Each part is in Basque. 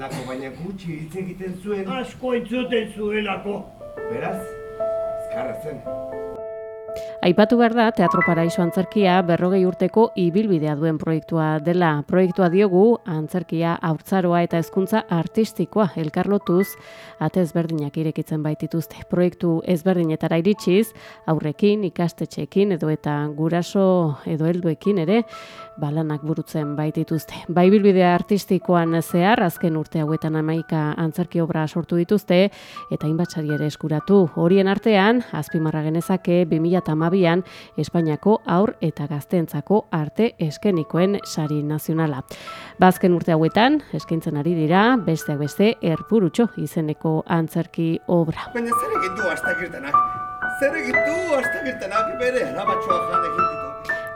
Lako baina gutxi hitz egiten zuen, Asko entzuten zuelako. beraz, ezkarra zen. Aipatu behar da, Teatro Paraiso antzerkia berrogei urteko ibilbidea duen proiektua dela. Proiektua diogu, antzerkia, haurtzaroa eta hezkuntza artistikoa elkarlotuz, ate ezberdinak irekitzen baitituzte. Proiektu ezberdinetara iritsiz, aurrekin, ikastetxeekin edo eta guraso edo helduekin ere, balanak burutzen baitituzte. Bai bilbidea artistikoan zehar, azken urte hauetan amaika antzerki obra sortu dituzte, eta hainbatsari ere eskuratu. Horien artean, azpimarra genezake 2008an Espainiako aur eta gazteentzako arte eskenikoen sari nazionala. Bazken urte hauetan, eskaintzen ari dira, besteak beste, erpurutxo izeneko antzerki obra. Baina zer egin du astakirtenak? Zer egin du astakirtenak bere alabatxoa jan egin ditu?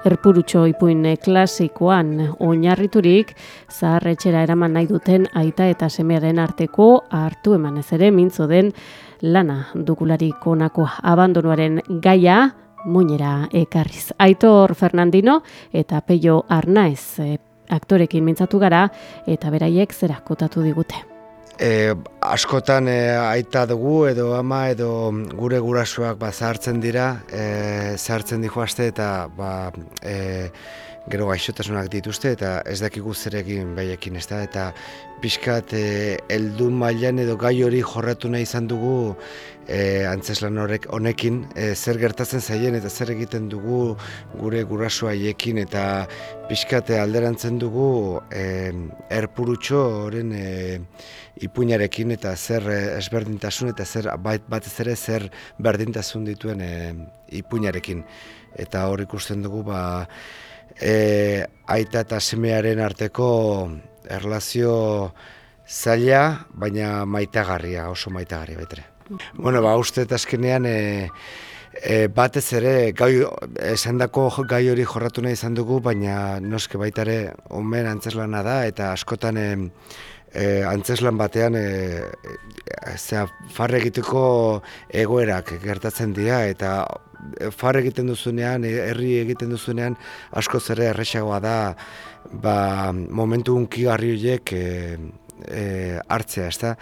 Erpurutxo ipuin klasikoan oinarriturik zaharretxera eraman nahi duten aita eta semearen arteko hartu emanez ere mintzo den lana dukularik onakoa abandonuaren gaia muinera ekarriz. Aitor Fernandino eta Peio Arnaiz eh, aktorekin mintzatu gara eta beraiek zera kotatu digute. E, askotan e, aita dugu edo ama edo gure gurasoak ba, zahartzen dira, e, zahartzen dihoazte eta ba, e, gero gaixotasunak dituzte eta ez dakigu zer egin baiekin ez da. Eta pixkat e, heldu mailan edo gai hori jorratu nahi izan dugu e, antzeslan horrek honekin e, zer gertatzen zaien eta zer egiten dugu gure guraso haiekin eta pixkat e, alderantzen dugu e, erpurutxo horren e, ipuinarekin eta zer e, ezberdintasun eta zer bait- batez ere zer berdintasun dituen e, ipuinarekin. Eta hor ikusten dugu ba, e, aita eta semearen arteko erlazio zaila, baina maitagarria, oso maitagarria betere. Bueno, ba, uste eta azkenean e, e, batez ere gai, esandako gai hori jorratu nahi izan dugu, baina noske baita ere omen antzeslana da eta askotan e, e, antzeslan batean e, e, zera, far egiteko egoerak gertatzen dira eta far egiten duzunean, e, herri egiten duzunean askoz ere erresagoa da ba, momentu unkigarri horiek e, e, hartzea, ezta?